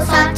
Musa